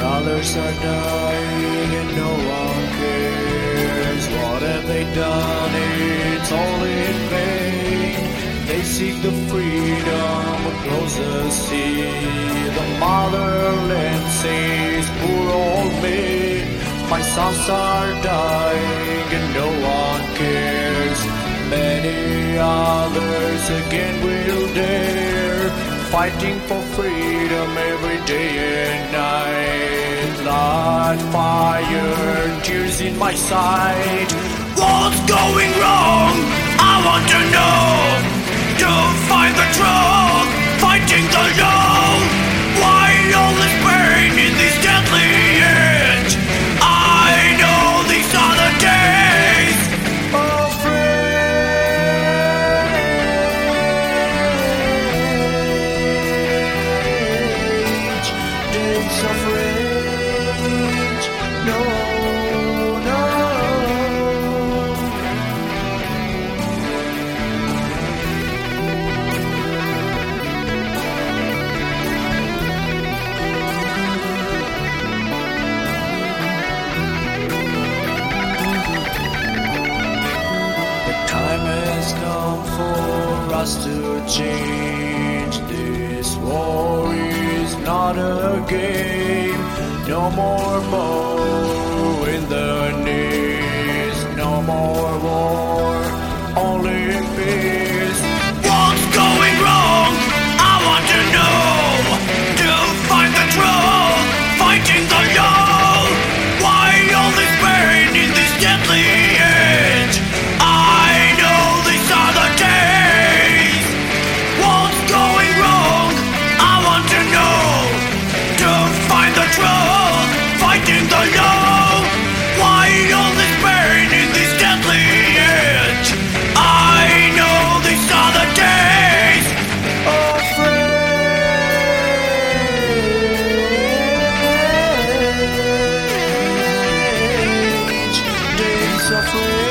others are dying and no one cares. What have they done? It's all in vain. They seek the freedom across the sea. The motherland says, poor old me. My sons are dying and no one cares. Many others again will dare. Fighting for freedom every day. Blood, fire, tears in my sight. What's going wrong? I want to know. To find the truth, fighting the law. Why all this pain in this deadly age? I know these are the days. of rage, days of rage. Us to change. This war is not a game. No more bow in the knees. No more war. Of rage.